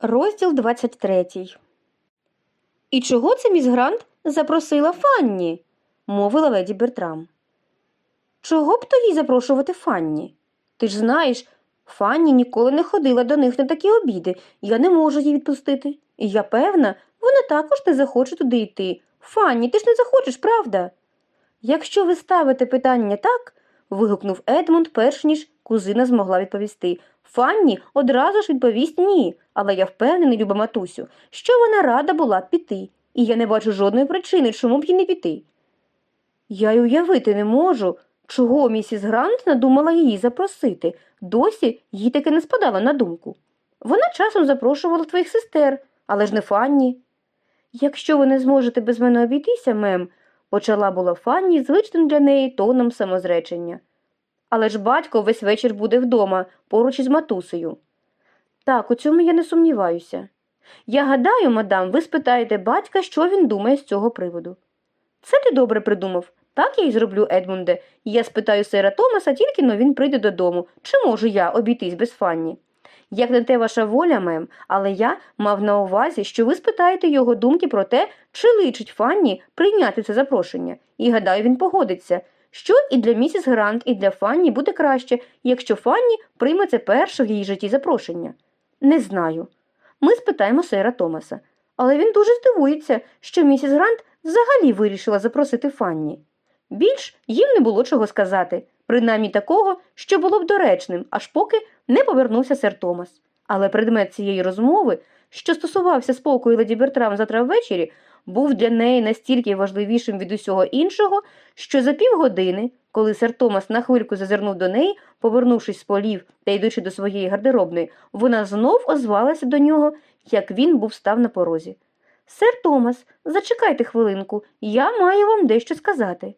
Розділ 23 І чого це міс Грант запросила Фанні? мовила леді Бертрам. Чого б то їй запрошувати Фанні? Ти ж знаєш, Фанні ніколи не ходила до них на такі обіди, я не можу її відпустити. І я певна, вона також не захоче туди йти. Фанні, ти ж не захочеш, правда? Якщо ви ставите питання так, вигукнув Едмунд, перш ніж кузина змогла відповісти. Фанні одразу ж відповість ні, але я впевнений, люба матусю, що вона рада була б піти, і я не бачу жодної причини, чому б їй не піти. Я й уявити не можу, чого місіс Грант надумала її запросити. Досі їй таки не спадало на думку. Вона часом запрошувала твоїх сестер, але ж не Фанні. Якщо ви не зможете без мене обійтися, мем, почала була Фанні звичним для неї тоном самозречення. Але ж батько весь вечір буде вдома, поруч із матусею. Так, у цьому я не сумніваюся. Я гадаю, мадам, ви спитаєте батька, що він думає з цього приводу. Це ти добре придумав. Так я й зроблю, Едмунде. Я спитаю сера Томаса, тільки но він прийде додому. Чи можу я обійтись без Фанні? Як не те ваша воля, мем, але я мав на увазі, що ви спитаєте його думки про те, чи личить Фанні прийняти це запрошення, і гадаю, він погодиться, що і для місіс Грант, і для Фанні буде краще, якщо Фанні прийме це перше в її житті запрошення. Не знаю. Ми спитаємо сера Томаса. Але він дуже здивується, що місіс Грант взагалі вирішила запросити Фанні. Більш їм не було чого сказати, принаймні такого, що було б доречним, аж поки не повернувся сер Томас. Але предмет цієї розмови, що стосувався спокою леді Бертрам завтра ввечері, був для неї настільки важливішим від усього іншого, що за півгодини, коли сер Томас на хвильку зазирнув до неї, повернувшись з полів та йдучи до своєї гардеробної, вона знов озвалася до нього, як він був став на порозі. Сер Томас, зачекайте хвилинку, я маю вам дещо сказати.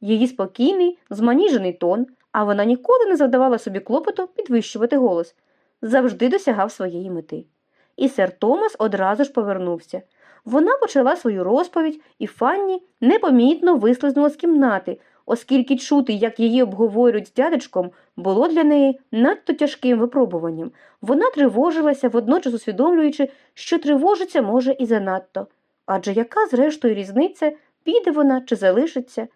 Її спокійний, зманіжений тон, а вона ніколи не завдавала собі клопоту підвищувати голос, завжди досягав своєї мети. І сер Томас одразу ж повернувся. Вона почала свою розповідь, і Фанні непомітно вислизнула з кімнати, оскільки чути, як її обговорюють з дядечком, було для неї надто тяжким випробуванням. Вона тривожилася, водночас усвідомлюючи, що тривожиться може і занадто. Адже яка, зрештою, різниця, піде вона чи залишиться?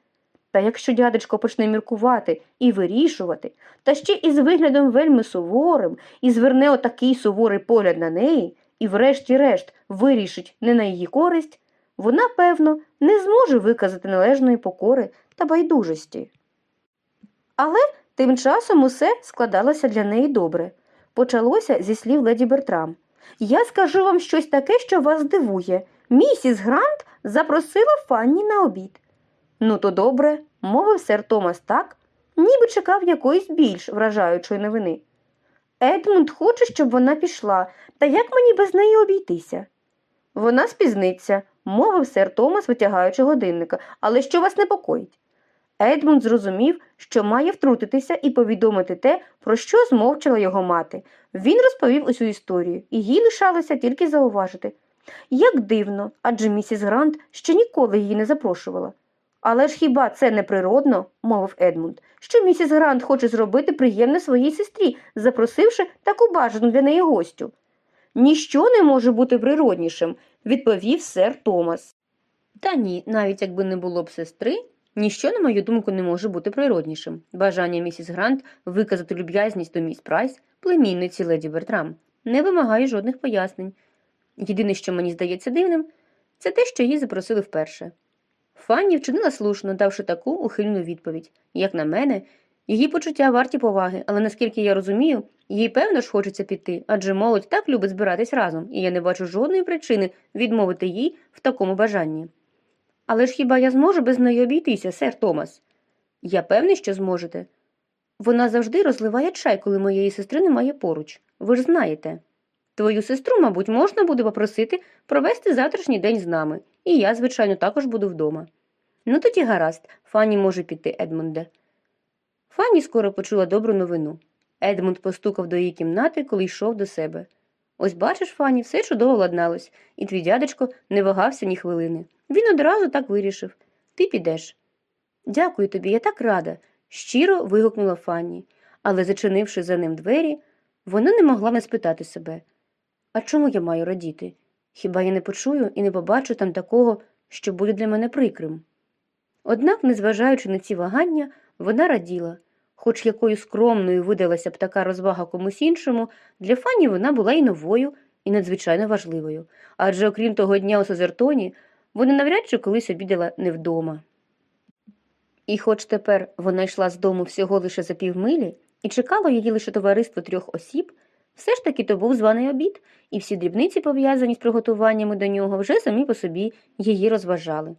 Та якщо дядечко почне міркувати і вирішувати, та ще із виглядом вельми суворим, і зверне отакий суворий погляд на неї, і врешті-решт вирішить не на її користь, вона, певно, не зможе виказати належної покори та байдужості. Але тим часом усе складалося для неї добре. Почалося зі слів леді Бертрам. Я скажу вам щось таке, що вас здивує. Місіс Грант запросила Фанні на обід. Ну, то добре, мовив сер Томас так, ніби чекав якоїсь більш вражаючої новини. Едмунд хоче, щоб вона пішла, та як мені без неї обійтися? Вона спізниться, мовив сер Томас, витягаючи годинника, але що вас непокоїть? Едмунд зрозумів, що має втрутитися і повідомити те, про що змовчала його мати. Він розповів усю історію, і їй лишалося тільки зауважити. Як дивно, адже місіс Грант ще ніколи її не запрошувала. Але ж хіба це не природно, мовив Едмунд, що місіс Грант хоче зробити приємне своїй сестрі, запросивши таку бажану для неї гостю. Ніщо не може бути природнішим, відповів сер Томас. Та ні, навіть якби не було б сестри, ніщо, на мою думку, не може бути природнішим. Бажання місіс Грант виказати люб'язність до міс Прайс, племінниці леді Бертрам, не вимагає жодних пояснень. Єдине, що мені здається дивним, це те, що її запросили вперше. Фанні вчинила слушно, давши таку ухильну відповідь. Як на мене, її почуття варті поваги, але наскільки я розумію, їй певно ж хочеться піти, адже молодь так любить збиратись разом, і я не бачу жодної причини відмовити їй в такому бажанні. Але ж хіба я зможу без неї обійтися, сер Томас? Я певний, що зможете. Вона завжди розливає чай, коли моєї сестри немає поруч. Ви ж знаєте. Твою сестру, мабуть, можна буде попросити провести завтрашній день з нами, і я, звичайно, також буду вдома. Ну тоді гаразд, Фанні може піти, Едмунде. Фанні скоро почула добру новину. Едмунд постукав до її кімнати, коли йшов до себе. Ось бачиш, Фанні, все чудово ладналось, і твій дядечко не вагався ні хвилини. Він одразу так вирішив ти підеш. Дякую тобі, я так рада, щиро вигукнула Фанні, але, зачинивши за ним двері, вона не могла не спитати себе А чому я маю радіти? Хіба я не почую і не побачу там такого, що буде для мене прикрим? Однак, незважаючи на ці вагання, вона раділа. Хоч якою скромною видалася б така розвага комусь іншому, для Фанні вона була і новою, і надзвичайно важливою. Адже окрім того дня у Созертоні, вона навряд чи колись обідала не вдома. І хоч тепер вона йшла з дому всього лише за півмилі і чекало її лише товариство трьох осіб, все ж таки то був званий обід, і всі дрібниці, пов'язані з приготуваннями до нього, вже самі по собі її розважали.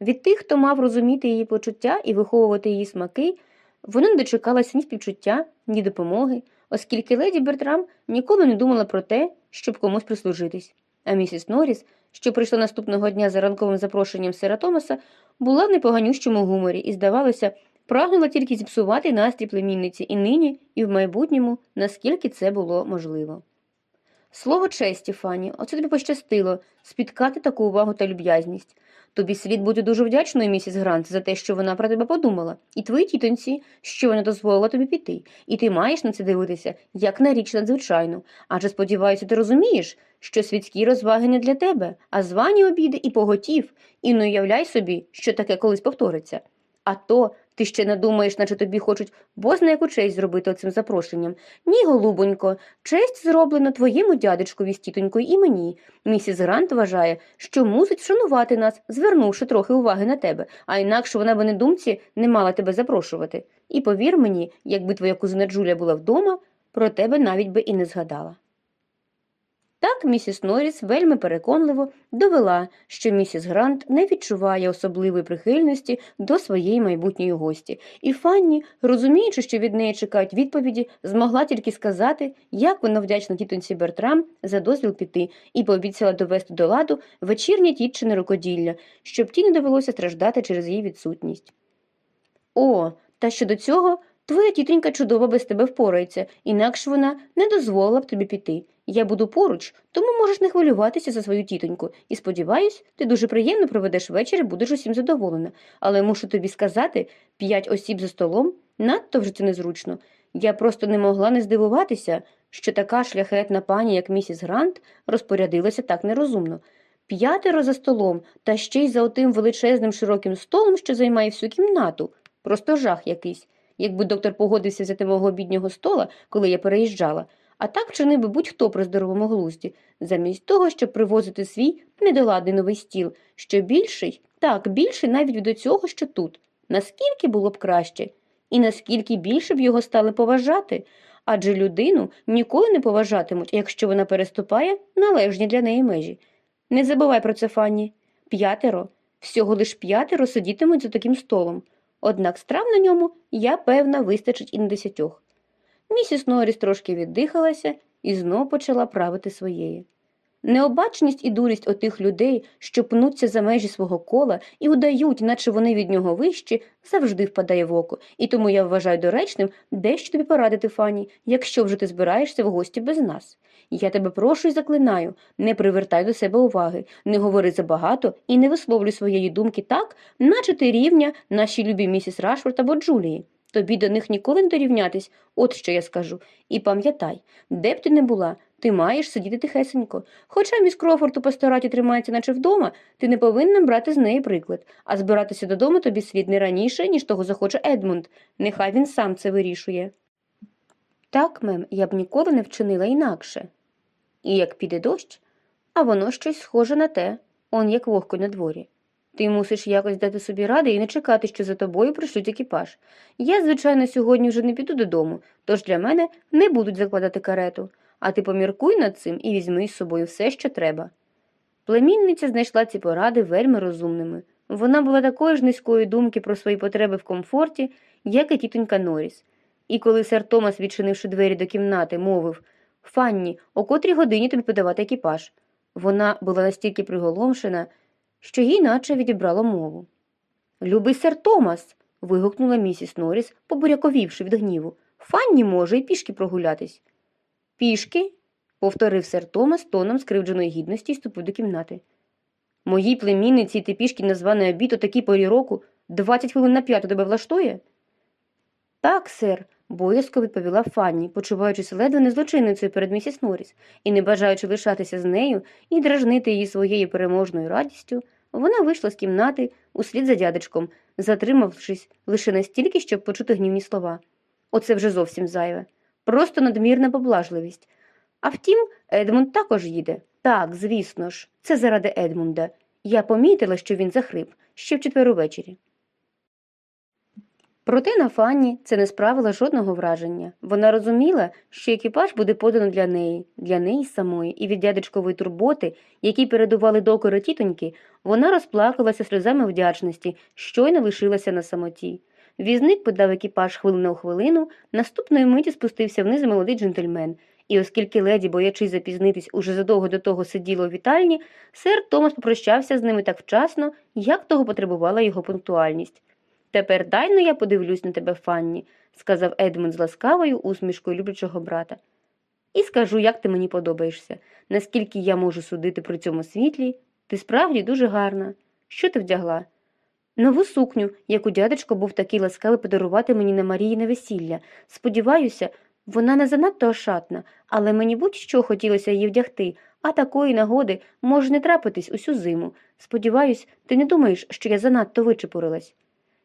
Від тих, хто мав розуміти її почуття і виховувати її смаки, вона не дочекалася ні співчуття, ні допомоги, оскільки леді Бертрам ніколи не думала про те, щоб комусь прислужитись. А місіс Норріс, що прийшла наступного дня за ранковим запрошенням сера Томаса, була в непоганющому гуморі і, здавалося, прагнула тільки зіпсувати настрій племінниці і нині, і в майбутньому, наскільки це було можливо. Слово честі, Фані, оце тобі пощастило спіткати таку увагу та люб'язність. Тобі слід бути дуже вдячною, місіс Грант, за те, що вона про тебе подумала, і твоїй тітоньці, що вона дозволила тобі піти, і ти маєш на це дивитися, як на річ надзвичайну. Адже, сподіваюся, ти розумієш, що світські розваги не для тебе, а звані обіди і поготів, і не уявляй собі, що таке колись повториться. А то ти ще не думаєш, наче тобі хочуть бозна яку честь зробити оцим запрошенням. Ні, голубонько, честь зроблена твоєму дядечкові з тітонькою і мені. Місіс Грант вважає, що мусить вшанувати нас, звернувши трохи уваги на тебе, а інакше вона би не думці не мала тебе запрошувати. І повір мені, якби твоя кузина Джуля була вдома, про тебе навіть би і не згадала. Так місіс Норріс вельми переконливо довела, що місіс Грант не відчуває особливої прихильності до своєї майбутньої гості, і Фанні, розуміючи, що від неї чекають відповіді, змогла тільки сказати, як вона вдячна тітоньці Бертрам за дозвіл піти, і пообіцяла довести до ладу вечірнє тітчине рукоділля, щоб ті не довелося страждати через її відсутність. О, та щодо цього твоя тітонька чудово без тебе впорається, інакше вона не дозволила б тобі піти. Я буду поруч, тому можеш не хвилюватися за свою тітоньку, і сподіваюсь, ти дуже приємно проведеш вечір і будеш усім задоволена. Але мушу тобі сказати, п'ять осіб за столом надто вже це незручно. Я просто не могла не здивуватися, що така шляхетна пані, як місіс Грант, розпорядилася так нерозумно. П'ятеро за столом, та ще й за отим величезним широким столом, що займає всю кімнату. Просто жах якийсь. Якби доктор погодився взяти мого біднього стола, коли я переїжджала, а так вчинив би будь-хто при здоровому глузді, замість того, щоб привозити свій недоладний новий стіл, що більший, так, більший навіть від оцього, що тут. Наскільки було б краще, і наскільки більше б його стали поважати, адже людину ніколи не поважатимуть, якщо вона переступає належні для неї межі. Не забувай про це, Фанні. П'ятеро, всього лиш п'ятеро сидітимуть за таким столом. Однак страв на ньому, я певна, вистачить і на десятьох. Місіс Норріс трошки віддихалася і знов почала правити своєї. Необачність і дурість отих людей, що пнуться за межі свого кола і удають, наче вони від нього вищі, завжди впадає в око, і тому я вважаю доречним дещо тобі порадити, Фані, якщо вже ти збираєшся в гості без нас. Я тебе прошу і заклинаю, не привертай до себе уваги, не говори забагато і не висловлюй своєї думки так, наче ти рівня нашій любі місіс Рашфорд або Джулії. Тобі до них ніколи не дорівнятись, от що я скажу. І пам'ятай, де б ти не була, ти маєш сидіти тихесенько. Хоча міс Крофорд у пастораті тримається, наче вдома, ти не повинна брати з неї приклад, а збиратися додому тобі світ не раніше, ніж того захоче Едмунд. Нехай він сам це вирішує. Так, мем, я б ніколи не вчинила інакше. І як піде дощ, а воно щось схоже на те, он як вогко на дворі. Ти мусиш якось дати собі ради і не чекати, що за тобою пришлють екіпаж. Я, звичайно, сьогодні вже не піду додому, тож для мене не будуть закладати карету, а ти поміркуй над цим і візьми з собою все, що треба. Племінниця знайшла ці поради вельми розумними. Вона була такої ж низької думки про свої потреби в комфорті, як і тітонька Норріс. І коли сер Томас, відчинивши двері до кімнати, мовив Фанні, о котрій годині тобі подавати екіпаж. Вона була настільки приголомшена, що їй наче відібрало мову. Любий сер Томас. вигукнула місіс Норріс, побуряковівши від гніву. Фанні може й пішки прогулятись. Пішки? повторив сер Томас тоном скривдженої гідності і ступив до кімнати. Моїй племінниці ти пішки названий обід о такій порі року двадцять хвилин на п'яту тебе влаштує? Так, сер, боязко відповіла Фанні, почуваючись ледве не злочинницею перед місіс Норріс, і не бажаючи лишатися з нею і дражнити її своєю переможною радістю, вона вийшла з кімнати услід за дядечком, затримавшись лише настільки, щоб почути гнівні слова. Оце вже зовсім зайве. Просто надмірна поблажливість. А втім, Едмунд також їде. Так, звісно ж, це заради Едмунда. Я помітила, що він захрип ще в четвер увечері. Проте на Фанні це не справило жодного враження. Вона розуміла, що екіпаж буде подано для неї, для неї самої, і від дядечкової турботи, якій передували докори тітоньки, вона розплакалася сльозами вдячності, щойно лишилася на самоті. Візник подав екіпаж хвилину у хвилину, наступної миті спустився вниз молодий джентльмен, і оскільки леді, боячись запізнитись, уже задовго до того сиділа у вітальні, сер Томас попрощався з ними так вчасно, як того потребувала його пунктуальність. Тепер дай ну я подивлюсь на тебе, Фанні, сказав Едмунд з ласкавою усмішкою люблячого брата. І скажу, як ти мені подобаєшся. Наскільки я можу судити при цьому світлі, ти справді дуже гарна. Що ти вдягла? Нову сукню, яку дядечко був такий ласкавий подарувати мені на Маріїне весілля. Сподіваюся, вона не занадто ошатна, але мені будь-що хотілося її вдягти, а такої нагоди може не трапитись усю зиму. Сподіваюсь, ти не думаєш, що я занадто вичепурилась.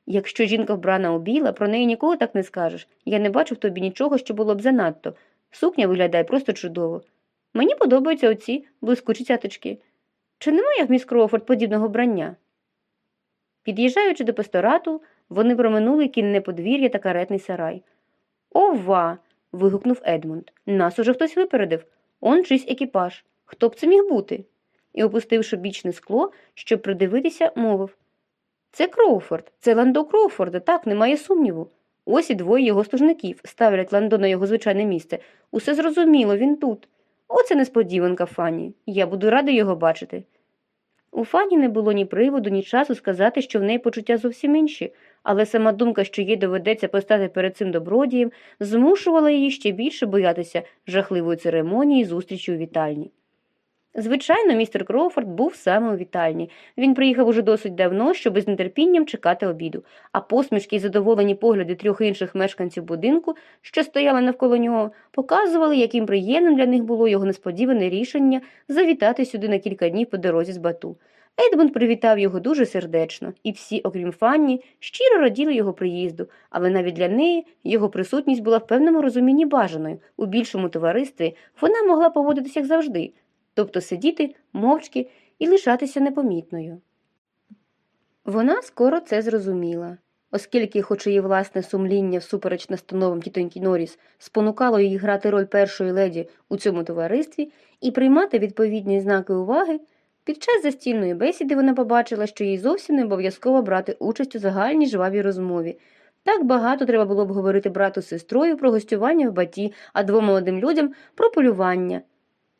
Якщо жінка вбрана у біла, про неї ніколи так не скажеш. Я не бачу в тобі нічого, що було б занадто. Сукня виглядає просто чудово. Мені подобаються оці блискучі цяточки. Чи немає в міс Кроуфорд подібного вбрання? Під'їжджаючи до пасторату, вони проминули кінне подвір'я та каретний сарай. Ова. вигукнув Едмунд. Нас уже хтось випередив. Он чийсь екіпаж. Хто б це міг бути? І, опустивши бічне скло, щоб придивитися, мовив Це Кроуфорд, це Ландо Кроуфорда, так, немає сумніву. Ось і двоє його служників ставлять Ландо на його звичайне місце. Усе зрозуміло, він тут. Оце несподіванка, Фанні. Я буду радий його бачити. У Фані не було ні приводу, ні часу сказати, що в неї почуття зовсім інші, але сама думка, що їй доведеться постати перед цим добродієм, змушувала її ще більше боятися жахливої церемонії зустрічі у вітальні. Звичайно, містер Кроуфорд був саме у вітальні. Він приїхав уже досить давно, щоб з нетерпінням чекати обіду, а посмішки й задоволені погляди трьох інших мешканців будинку, що стояли навколо нього, показували, яким приємним для них було його несподіване рішення завітати сюди на кілька днів по дорозі з бату. Едмунд привітав його дуже сердечно, і всі, окрім Фанні, щиро раділи його приїзду, але навіть для неї його присутність була в певному розумінні бажаною. У більшому товаристві вона могла поводитися як завжди, тобто сидіти мовчки і лишатися непомітною. Вона скоро це зрозуміла, оскільки, хоч її власне сумління всупереч настановам тітоньки Норріс спонукало її грати роль першої леді у цьому товаристві і приймати відповідні знаки уваги, під час застільної бесіди вона побачила, що їй зовсім не обов'язково брати участь у загальній жвавій розмові. Так багато треба було б говорити брату з сестрою про гостювання в баті, а двом молодим людям про полювання.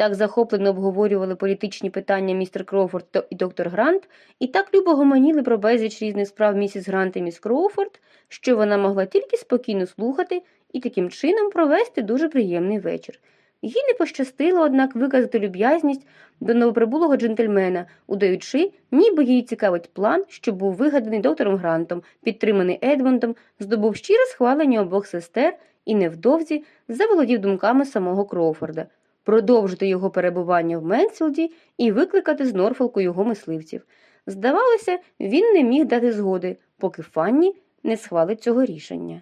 Так захоплено обговорювали політичні питання містер Кроуфорд і доктор Грант, і так любо гомоніли про безліч різних справ місіс Грант і міс Кроуфорд, що вона могла тільки спокійно слухати і таким чином провести дуже приємний вечір. Їй не пощастило, однак, виказати люб'язність до новоприбулого джентльмена, удаючи, ніби її цікавить план, що був вигаданий доктором Грантом, підтриманий Едмондом, здобув щире схвалення обох сестер і невдовзі заволодів думками самого Кроуфорда продовжити його перебування в Менсфілді і викликати з Норфолку його мисливців. Здавалося, він не міг дати згоди, поки Фанні не схвалить цього рішення.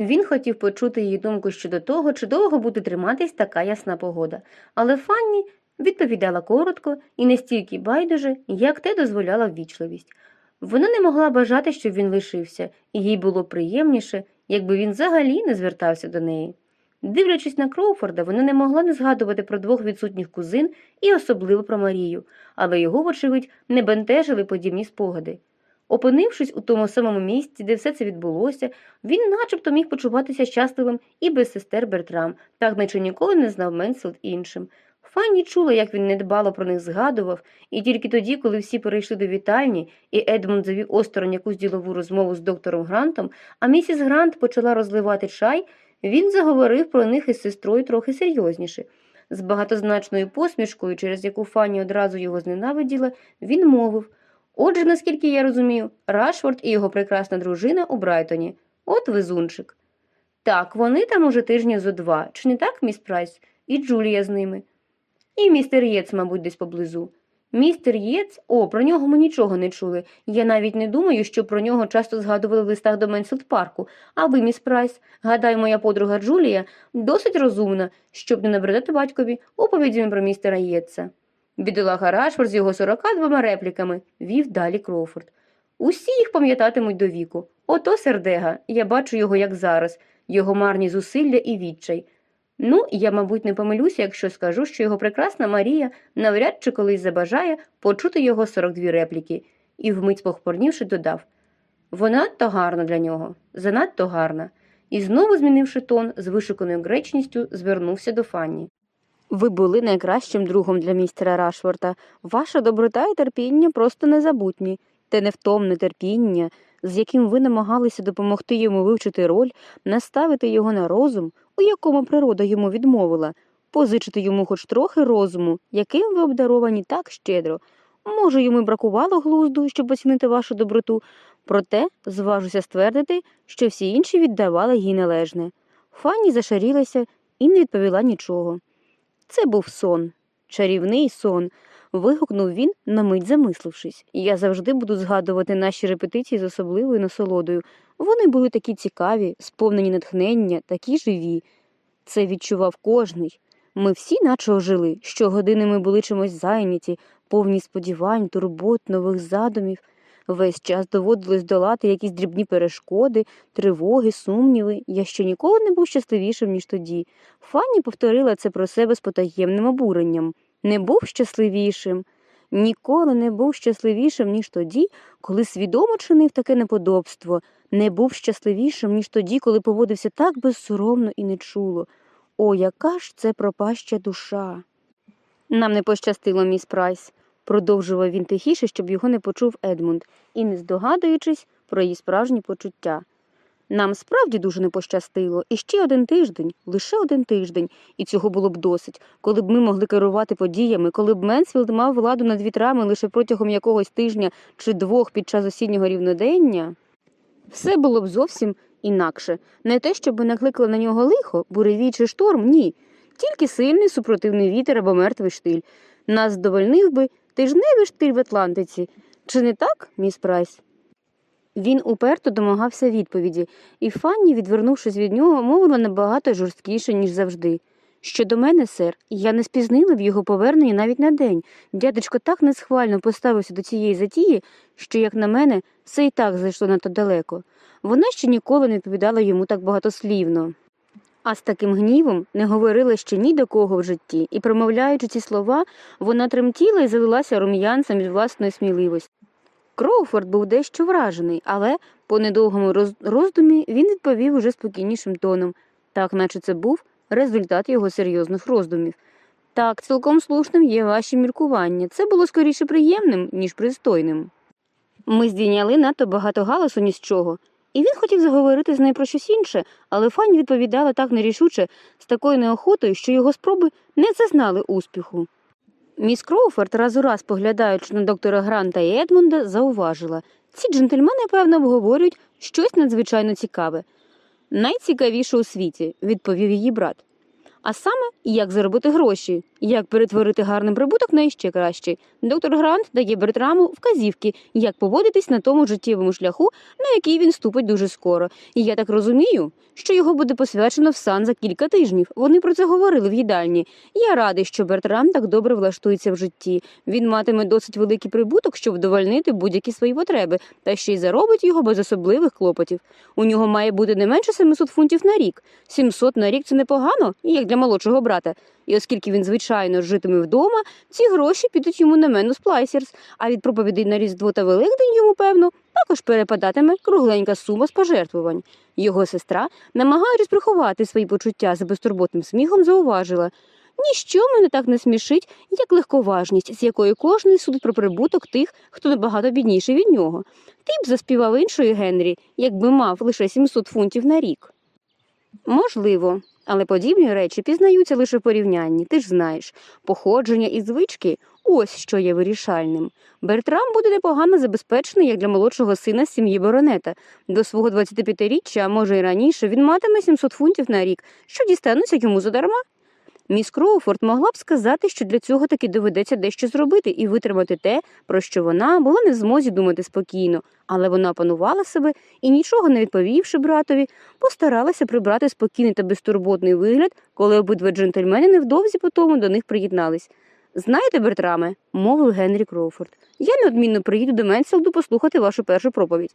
Він хотів почути її думку щодо того, чи довго буде триматись така ясна погода, але Фанні відповідала коротко і не стільки байдуже, як те дозволяла ввічливість. Вона не могла бажати, щоб він лишився, і їй було приємніше, якби він взагалі не звертався до неї. Дивлячись на Кроуфорда, вона не могла не згадувати про двох відсутніх кузин і особливо про Марію, але його, вочевидь, не бентежили подібні спогади. Опинившись у тому самому місці, де все це відбулося, він начебто міг почуватися щасливим і без сестер Бертрам, так наче ніколи не знав Менсфілд іншим. Фанні чула, як він недбало про них згадував, і тільки тоді, коли всі перейшли до вітальні, і Едмунд завів осторонь якусь ділову розмову з доктором Грантом, а місіс Грант почала розливати чай, він заговорив про них із сестрою трохи серйозніше. З багатозначною посмішкою, через яку Фанні одразу його зненавиділа, він мовив Отже, наскільки я розумію, Рашфорд і його прекрасна дружина у Брайтоні. От везунчик. Так, вони там уже тижні зо два. Чи не так, міс Прайс? І Джулія з ними. І містер Єц, мабуть, десь поблизу. Містер Єц? О, про нього ми нічого не чули. Я навіть не думаю, що про нього часто згадували в листах до Менсфілд парку. А ви, міс Прайс, гадаю, моя подруга Джулія досить розумна, щоб не набридати батькові оповідями про містера Єтса. Бідолага Рашфорд з його 42 репліками вів далі Кроуфорд. Усі їх пам'ятатимуть до віку. Ото сердега, я бачу його як зараз, його марні зусилля і відчай. Ну, я, мабуть, не помилюся, якщо скажу, що його прекрасна Марія навряд чи колись забажає почути його 42 репліки, і вмить похмурнівши, додав Вона надто гарна для нього, занадто гарна. І знову, змінивши тон, з вишуканою гречністю, звернувся до Фанні. Ви були найкращим другом для містера Рашфорта. Ваша доброта і терпіння просто незабутні, те невтомне терпіння, з яким ви намагалися допомогти йому вивчити роль, наставити його на розум, у якому природа йому відмовила, позичити йому хоч трохи розуму, яким ви обдаровані так щедро. Може, йому й бракувало глузду, щоб оцінити вашу доброту, проте зважуся ствердити, що всі інші віддавали їй належне. Фанні зашарілася і не відповіла нічого. Це був сон, чарівний сон. Вигукнув він, на мить замислившись. Я завжди буду згадувати наші репетиції з особливою насолодою. Вони були такі цікаві, сповнені натхнення, такі живі. Це відчував кожний. Ми всі наче ожили, щогодини ми були чимось зайняті, повні сподівань, турбот, нових задумів. Весь час доводилось долати якісь дрібні перешкоди, тривоги, сумніви. Я ще ніколи не був щасливішим, ніж тоді. Фанні повторила це про себе з потаємним обуренням. Не був щасливішим. Ніколи не був щасливішим, ніж тоді, коли свідомо чинив таке неподобство, не був щасливішим, ніж тоді, коли поводився так безсоромно і нечуло. О, яка ж це пропаща душа. Нам не пощастило, міс Прайс, продовжував він тихіше, щоб його не почув Едмунд, і не здогадуючись про її справжні почуття. Нам справді дуже не пощастило, і ще один тиждень, лише один тиждень, і цього було б досить, коли б ми могли керувати подіями, коли б Менсфілд мав владу над вітрами лише протягом якогось тижня чи двох під час осіннього рівнодення. Все було б зовсім інакше. Не те, щоб накликали на нього лихо, буревій чи шторм, ні. Тільки сильний супротивний вітер або мертвий штиль. Нас здовольнив би тижневий штиль в Атлантиці. Чи не так, міс Прайс? Він уперто домагався відповіді, і Фанні, відвернувшись від нього, мовила набагато жорсткіше, ніж завжди. Щодо мене, сер, я не спізнила в його поверненні навіть на день. Дядечко так несхвально поставився до цієї затії, що, як на мене, все і так зайшло надто далеко. Вона ще ніколи не відповідала йому так багатослівно. А з таким гнівом не говорила ще ні до кого в житті, і, промовляючи ці слова, вона тремтіла і залилася рум'янцем від власної сміливості. Кроуфорд був дещо вражений, але по недовгому роз- роздумі він відповів уже спокійнішим тоном, так наче це був результат його серйозних роздумів. Так, цілком слушним є ваші міркування. Це було скоріше приємним, ніж пристойним. Ми здійняли надто багато галасу ні з чого, і він хотів заговорити з нею про щось інше, але Фанні відповідала так нерішуче, з такою неохотою, що його спроби не зазнали успіху. Міс Кроуфорд, раз у раз поглядаючи на доктора Гранта і Едмунда, зауважила ці джентльмени, певно, обговорюють щось надзвичайно цікаве. Найцікавіше у світі, відповів її брат. А саме, як заробити гроші, як перетворити гарний прибуток на іще кращий. Доктор Грант дає Бертраму вказівки, як поводитись на тому життєвому шляху, на який він ступить дуже скоро. І я так розумію, що його буде посвячено в сан за кілька тижнів. Вони про це говорили в їдальні. Я радий, що Бертрам так добре влаштується в житті. Він матиме досить великий прибуток, щоб вдовольнити будь-які свої потреби, та ще й заробить його без особливих клопотів. У нього має бути не менше 700 фунтів на рік. 700 на рік це непогано, як для молодшого брата. І оскільки він, звичайно, житиме вдома, ці гроші підуть йому на мену сплайсерс, а від проповідей на Різдво та Великдень йому, певно, також перепадатиме кругленька сума з пожертвувань. Його сестра, намагаючись приховати свої почуття за безтурботним сміхом, зауважила ніщо мене так не смішить, як легковажність, з якою кожний судить про прибуток тих, хто набагато бідніший від нього. Ти б заспівав іншої Генрі, якби мав лише 700 фунтів на рік. Можливо, Але подібні речі пізнаються лише в порівнянні, ти ж знаєш. Походження і звички ось що є вирішальним. Бертрам буде непогано забезпечений як для молодшого сина сім'ї баронета. До свого 25-річчя, а може й раніше, він матиме 700 фунтів на рік, що дістануться йому задарма. Міс Кроуфорд могла б сказати, що для цього таки доведеться дещо зробити і витримати те, про що вона була не в змозі думати спокійно, але вона опанувала себе і, нічого не відповівши братові, постаралася прибрати спокійний та безтурботний вигляд, коли обидва джентльмени невдовзі по тому до них приєднались. Знаєте, Бертраме, мовив Генрі Кроуфорд, я неодмінно приїду до Менселду послухати вашу першу проповідь.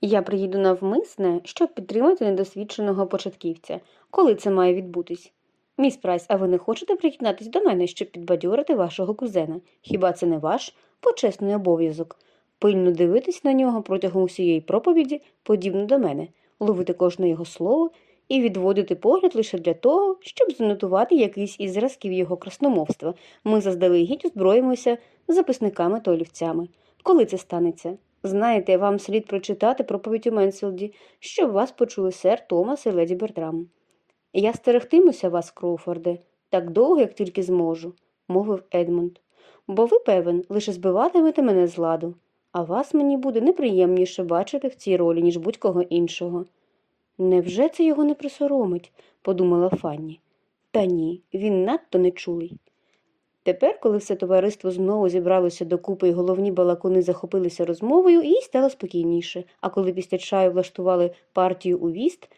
Я приїду навмисне, щоб підтримати недосвідченого початківця. Коли це має відбутись? Міс Прайс, а ви не хочете приєднатись до мене, щоб підбадьорити вашого кузена? Хіба це не ваш почесний обов'язок? Пильно дивитись на нього протягом усієї проповіді, подібно до мене, ловити кожне його слово і відводити погляд лише для того, щоб занотувати якийсь із зразків його красномовства. Ми заздалегідь озброїмося записниками та олівцями. Коли це станеться? Знаєте, вам слід прочитати проповідь у Менсфілді, щоб вас почули сер Томас і леді Бертрам. Я стерегтимуся вас, Кроуфорде, так довго, як тільки зможу, мовив Едмунд. Бо ви, певен, лише збиватимете мене з ладу, а вас мені буде неприємніше бачити в цій ролі, ніж будь-кого іншого. Невже це його не присоромить? подумала Фанні. Та ні, він надто нечулий. Тепер, коли все товариство знову зібралося докупи і головні балакуни захопилися розмовою, їй стало спокійніше, а коли після чаю влаштували партію у віст,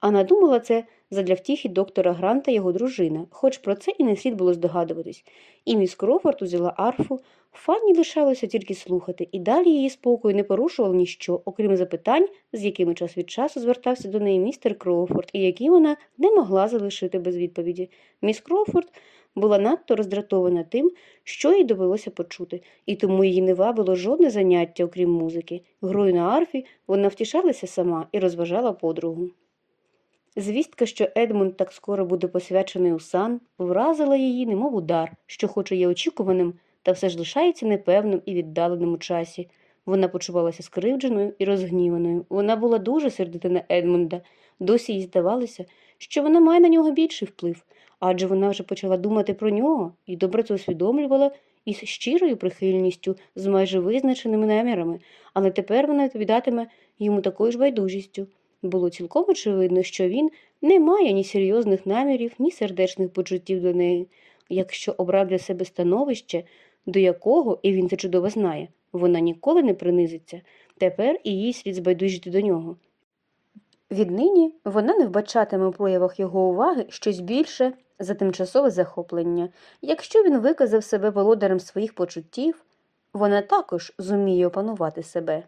а надумала це задля втіхи доктора Гранта його дружина, хоч про це і не слід було здогадуватись. І міс Крофорд узяла арфу, Фанні лишалося тільки слухати, і далі її спокою не порушувало ніщо, окрім запитань, з якими час від часу звертався до неї містер Кроуфорд, і які вона не могла залишити без відповіді. Міс Кроуфорд була надто роздратована тим, що їй довелося почути, і тому її не вабило жодне заняття, окрім музики. Грою на арфі вона втішалася сама і розважала подругу. Звістка, що Едмунд так скоро буде посвячений у сан, вразила її, немов удар, що хоч і є очікуваним, та все ж лишається непевним і віддаленим у часі. Вона почувалася скривдженою і розгніваною. Вона була дуже сердита на Едмунда. Досі їй здавалося, що вона має на нього більший вплив, адже вона вже почала думати про нього і добре це усвідомлювала із щирою прихильністю, з майже визначеними намірами, але тепер вона відповідатиме йому такою ж байдужістю. Було цілком очевидно, що він не має ні серйозних намірів, ні сердечних почуттів до неї, якщо обрав для себе становище, до якого, і він це чудово знає, вона ніколи не принизиться. Тепер і їй слід збайдужити до нього. Віднині вона не вбачатиме у проявах його уваги щось більше за тимчасове захоплення. Якщо він виказав себе володарем своїх почуттів, вона також зуміє опанувати себе.